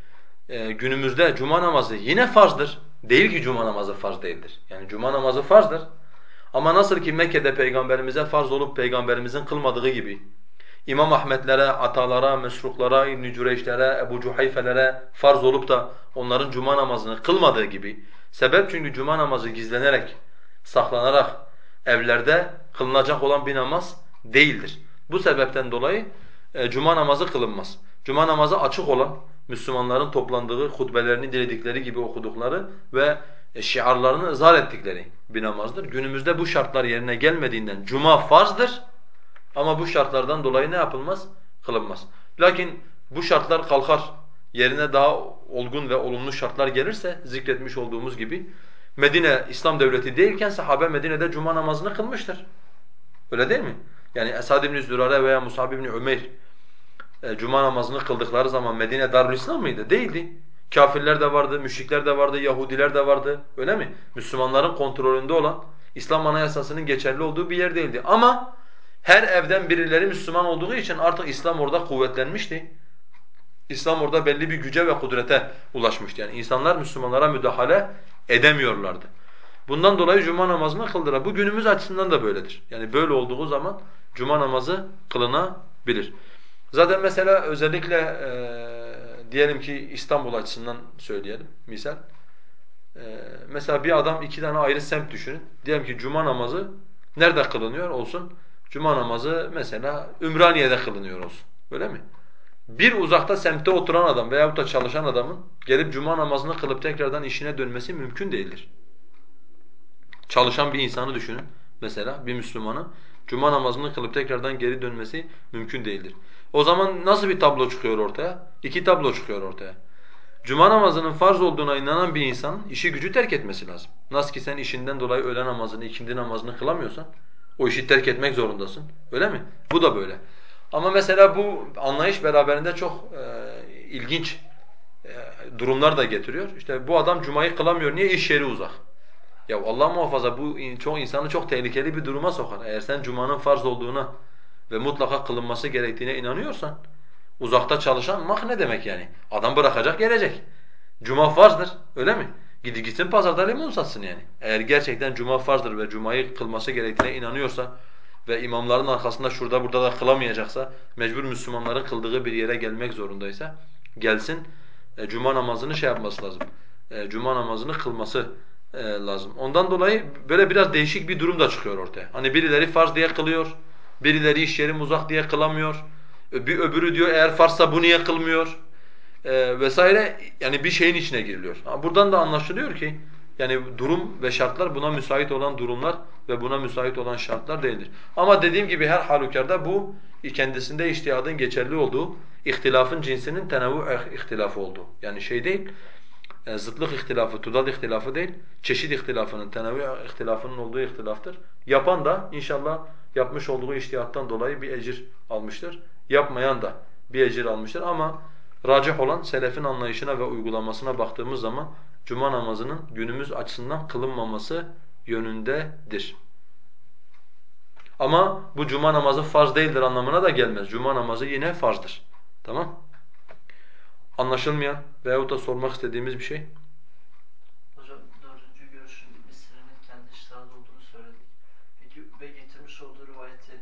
S2: e, günümüzde cuma namazı yine farzdır. Değil ki cuma namazı farz değildir. Yani cuma namazı farzdır. Ama nasıl ki Mekke'de peygamberimize farz olup peygamberimizin kılmadığı gibi İmam Ahmetlere, Atalara, Mesruklara, İbn Cüreyşlere, Ebu Cuhayfelere farz olup da onların cuma namazını kılmadığı gibi sebep çünkü cuma namazı gizlenerek, saklanarak evlerde kılınacak olan bir namaz değildir. Bu sebepten dolayı e, cuma namazı kılınmaz. Cuma namazı açık olan, Müslümanların toplandığı, hutbelerini diledikleri gibi okudukları ve şiarlarını ızhar ettikleri bir namazdır. Günümüzde bu şartlar yerine gelmediğinden cuma farzdır ama bu şartlardan dolayı ne yapılmaz? Kılınmaz. Lakin bu şartlar kalkar, yerine daha olgun ve olumlu şartlar gelirse zikretmiş olduğumuz gibi Medine İslam devleti değilken sahabe Medine'de cuma namazını kılmıştır. Öyle değil mi? Yani Esad ibn Zürare veya Musab ibn Ümeyr e, cuma namazını kıldıkları zaman Medine Darül İslam mıydı? Değildi. Kafirler de vardı, müşrikler de vardı, Yahudiler de vardı. Öyle mi? Müslümanların kontrolünde olan, İslam anayasasının geçerli olduğu bir yer değildi. Ama her evden birileri Müslüman olduğu için artık İslam orada kuvvetlenmişti. İslam orada belli bir güce ve kudrete ulaşmıştı. Yani insanlar Müslümanlara müdahale edemiyorlardı. Bundan dolayı cuma namazını kıldılar. Bu günümüz açısından da böyledir. Yani böyle olduğu zaman cuma namazı kılınabilir. Zaten mesela özellikle e, diyelim ki İstanbul açısından söyleyelim misal. E, mesela bir adam iki tane ayrı semt düşünün. Diyelim ki cuma namazı nerede kılınıyor olsun? Cuma namazı mesela Ümraniye'de kılınıyor olsun. Öyle mi? Bir uzakta semtte oturan adam veyahut da çalışan adamın gelip cuma namazını kılıp tekrardan işine dönmesi mümkün değildir. Çalışan bir insanı düşünün mesela bir Müslümanı cuma namazını kılıp tekrardan geri dönmesi mümkün değildir. O zaman nasıl bir tablo çıkıyor ortaya? İki tablo çıkıyor ortaya. Cuma namazının farz olduğuna inanan bir insanın işi gücü terk etmesi lazım. Nasıl ki sen işinden dolayı öğle namazını, ikindi namazını kılamıyorsan o işi terk etmek zorundasın. Öyle mi? Bu da böyle. Ama mesela bu anlayış beraberinde çok e, ilginç e, durumlar da getiriyor. İşte bu adam cumayı kılamıyor. Niye? İş yeri uzak. Ya Allah muhafaza bu çok insanı çok tehlikeli bir duruma sokar. Eğer sen cumanın farz olduğuna ve mutlaka kılınması gerektiğine inanıyorsan uzakta çalışmak ne demek yani? Adam bırakacak gelecek. Cuma farzdır öyle mi? Gidi gitsin pazarda limon satsın yani. Eğer gerçekten cuma farzdır ve cumayı kılması gerektiğine inanıyorsa ve imamların arkasında şurada burada da kılamayacaksa mecbur Müslümanların kıldığı bir yere gelmek zorundaysa gelsin e, cuma namazını şey yapması lazım. E, cuma namazını kılması e, lazım. Ondan dolayı böyle biraz değişik bir durum da çıkıyor ortaya. Hani birileri farz diye kılıyor, birileri iş yerim uzak diye kılamıyor. Bir öbürü diyor eğer farsa bu niye kılmıyor? Ee, vesaire yani bir şeyin içine giriliyor. Buradan da anlaşılıyor ki yani durum ve şartlar buna müsait olan durumlar ve buna müsait olan şartlar değildir. Ama dediğim gibi her halükarda bu kendisinde iştihadın geçerli olduğu, ihtilafın cinsinin tenavvu ihtilafı olduğu. Yani şey değil, e, zıtlık ihtilafı, tudal ihtilafı değil, çeşit ihtilafının, tenavvu ihtilafının olduğu ihtilaftır. Yapan da inşallah yapmış olduğu iştihattan dolayı bir ecir almıştır. Yapmayan da bir ecir almıştır ama racih olan selefin anlayışına ve uygulamasına baktığımız zaman cuma namazının günümüz açısından kılınmaması yönündedir. Ama bu cuma namazı farz değildir anlamına da gelmez. Cuma namazı yine farzdır. Tamam? Anlaşılmayan veyahut da sormak istediğimiz bir şey?
S3: Hocam dördüncü görüşün İbn kendi iştihad olduğunu söyledik. Peki ve getirmiş olduğu rivayeti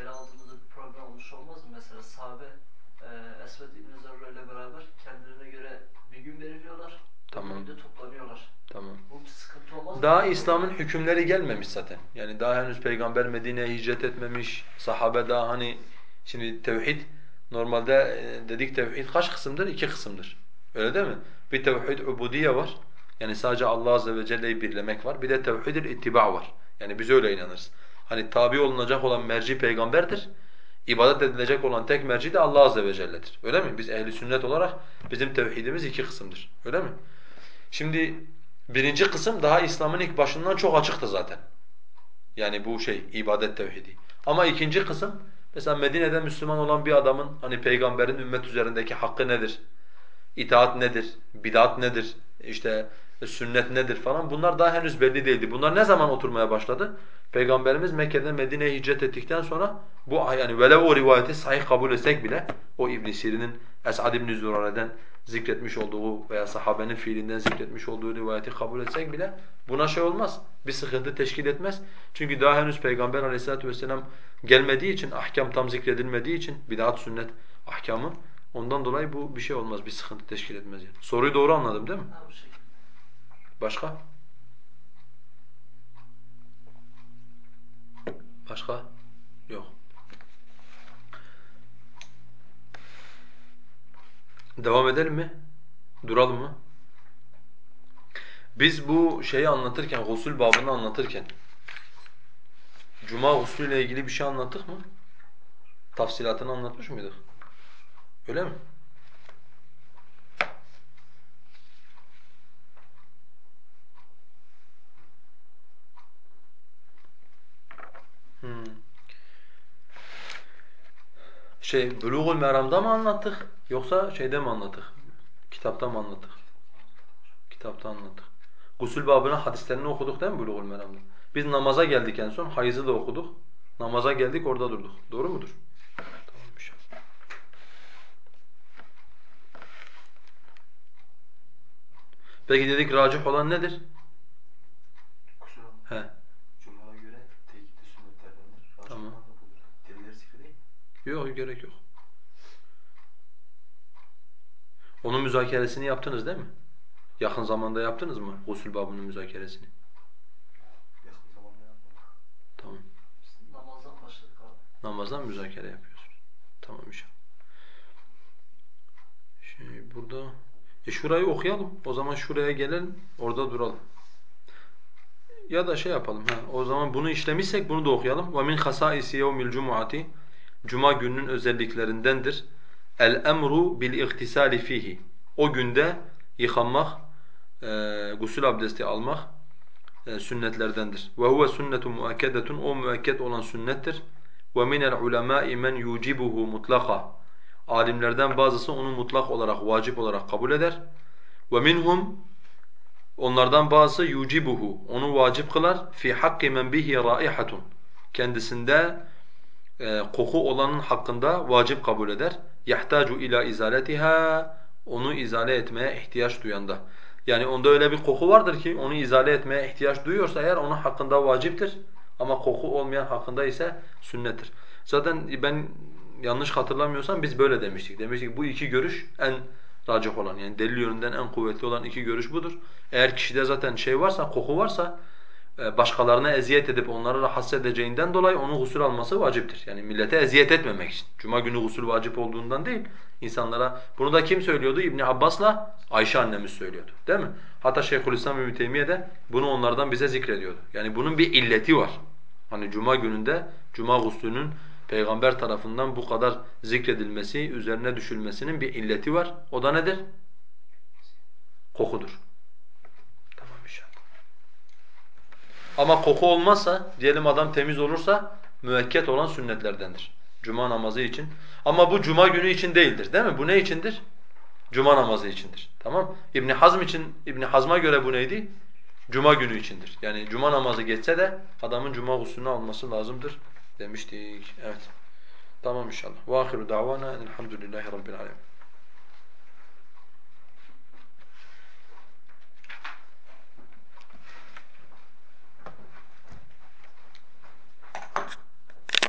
S3: ele aldığımızda bir problem olmuş olmaz mı? Mesela sahabe e, Esved İbn Zerre ile beraber kendilerine göre bir gün belirliyorlar.
S2: Tamam.
S3: Bir de toplanıyorlar.
S2: Tamam.
S3: Bu bir sıkıntı olmaz mı?
S2: Daha İslam'ın hükümleri gelmemiş zaten. Yani daha henüz peygamber Medine'ye hicret etmemiş. Sahabe daha hani şimdi tevhid normalde e, dedik tevhid kaç kısımdır? İki kısımdır. Öyle değil mi? Bir tevhid ubudiye var. Yani sadece Allah azze ve celle'yi birlemek var. Bir de tevhid-i ittiba var. Yani biz öyle inanırız. Hani tabi olunacak olan merci peygamberdir. İbadet edilecek olan tek merci de Allah azze ve celle'dir. Öyle mi? Biz ehli sünnet olarak bizim tevhidimiz iki kısımdır. Öyle mi? Şimdi birinci kısım daha İslam'ın ilk başından çok açıktı zaten. Yani bu şey ibadet tevhidi. Ama ikinci kısım mesela Medine'de Müslüman olan bir adamın hani peygamberin ümmet üzerindeki hakkı nedir? İtaat nedir? Bidat nedir? İşte sünnet nedir falan bunlar daha henüz belli değildi. Bunlar ne zaman oturmaya başladı? Peygamberimiz Mekke'den Medine'ye hicret ettikten sonra bu yani velev o rivayeti sahih kabul etsek bile o İbn Sirin'in Esad İbn Zürare'den zikretmiş olduğu veya sahabenin fiilinden zikretmiş olduğu rivayeti kabul etsek bile buna şey olmaz. Bir sıkıntı teşkil etmez. Çünkü daha henüz Peygamber Aleyhisselatü vesselam gelmediği için, ahkam tam zikredilmediği için bid'at sünnet ahkamı ondan dolayı bu bir şey olmaz, bir sıkıntı teşkil etmez yani. Soruyu doğru anladım değil mi? Başka? Başka? Yok. Devam edelim mi? Duralım mı? Biz bu şeyi anlatırken, gusül babını anlatırken Cuma ile ilgili bir şey anlattık mı? Tafsilatını anlatmış mıydık? Öyle mi? Şey, Bulugul Meram'da mı anlattık yoksa şeyde mi anlattık? Kitapta mı anlattık? Kitapta anlattık. Gusül babının hadislerini okuduk değil mi Bulugul Meram'da? Biz namaza geldik en son, hayızı da okuduk. Namaza geldik, orada durduk. Doğru mudur? Tamammış. Peki dedik racih olan nedir?
S4: Kusura bakma.
S2: He.
S4: Cumhur'a göre tekitli sünnetlerdendir.
S2: Tamam.
S4: Raşid'den de budur. Delilleri zikredeyim.
S2: Yok gerek yok. Onun müzakeresini yaptınız değil mi? Yakın zamanda yaptınız mı gusül babının müzakeresini?
S4: Yakın zamanda yapmadık.
S2: Tamam.
S3: Biz namazdan başladık abi.
S2: Namazdan müzakere yapıyorsunuz. Tamam inşallah. Şimdi burada e şurayı okuyalım. O zaman şuraya gelelim. Orada duralım. Ya da şey yapalım ha. O zaman bunu işlemişsek bunu da okuyalım. Ve min hasaisi yevmil cumuati Cuma gününün özelliklerindendir. El emru bil ihtisali fihi. O günde yıkanmak, e, gusül abdesti almak e, sünnetlerdendir. Ve huve sünnetun muakkadetun. O müekked olan sünnettir. Ve minel ulemâ'i men yucibuhu mutlaka. Alimlerden bazısı onu mutlak olarak, vacip olarak kabul eder. Ve minhum onlardan bazısı yucibuhu. Onu vacip kılar. Fi hakki men bihi raihatun. Kendisinde e, koku olanın hakkında vacip kabul eder. Yahtacu ila izaletiha. Onu izale etmeye ihtiyaç duyanda. Yani onda öyle bir koku vardır ki onu izale etmeye ihtiyaç duyuyorsa eğer onun hakkında vaciptir. Ama koku olmayan hakkında ise sünnettir. Zaten ben yanlış hatırlamıyorsam biz böyle demiştik. Demiştik bu iki görüş en racih olan yani delil yönünden en kuvvetli olan iki görüş budur. Eğer kişide zaten şey varsa, koku varsa başkalarına eziyet edip onları rahatsız edeceğinden dolayı onun gusül alması vaciptir. Yani millete eziyet etmemek için. Cuma günü gusül vacip olduğundan değil. insanlara bunu da kim söylüyordu? İbn Abbas'la Ayşe annemiz söylüyordu. Değil mi? Hatta Şeyhülislam İbn Teymiye de bunu onlardan bize zikrediyordu. Yani bunun bir illeti var. Hani cuma gününde cuma guslünün peygamber tarafından bu kadar zikredilmesi, üzerine düşülmesinin bir illeti var. O da nedir? Kokudur. Tamam inşallah. Ama koku olmazsa, diyelim adam temiz olursa müekket olan sünnetlerdendir. Cuma namazı için. Ama bu cuma günü için değildir değil mi? Bu ne içindir? Cuma namazı içindir. Tamam? İbn Hazm için İbn Hazm'a göre bu neydi? Cuma günü içindir. Yani cuma namazı geçse de adamın cuma guslünü alması lazımdır demiştik. Evet. Tamam inşallah. Ve ahiru davana elhamdülillahi rabbil alemin.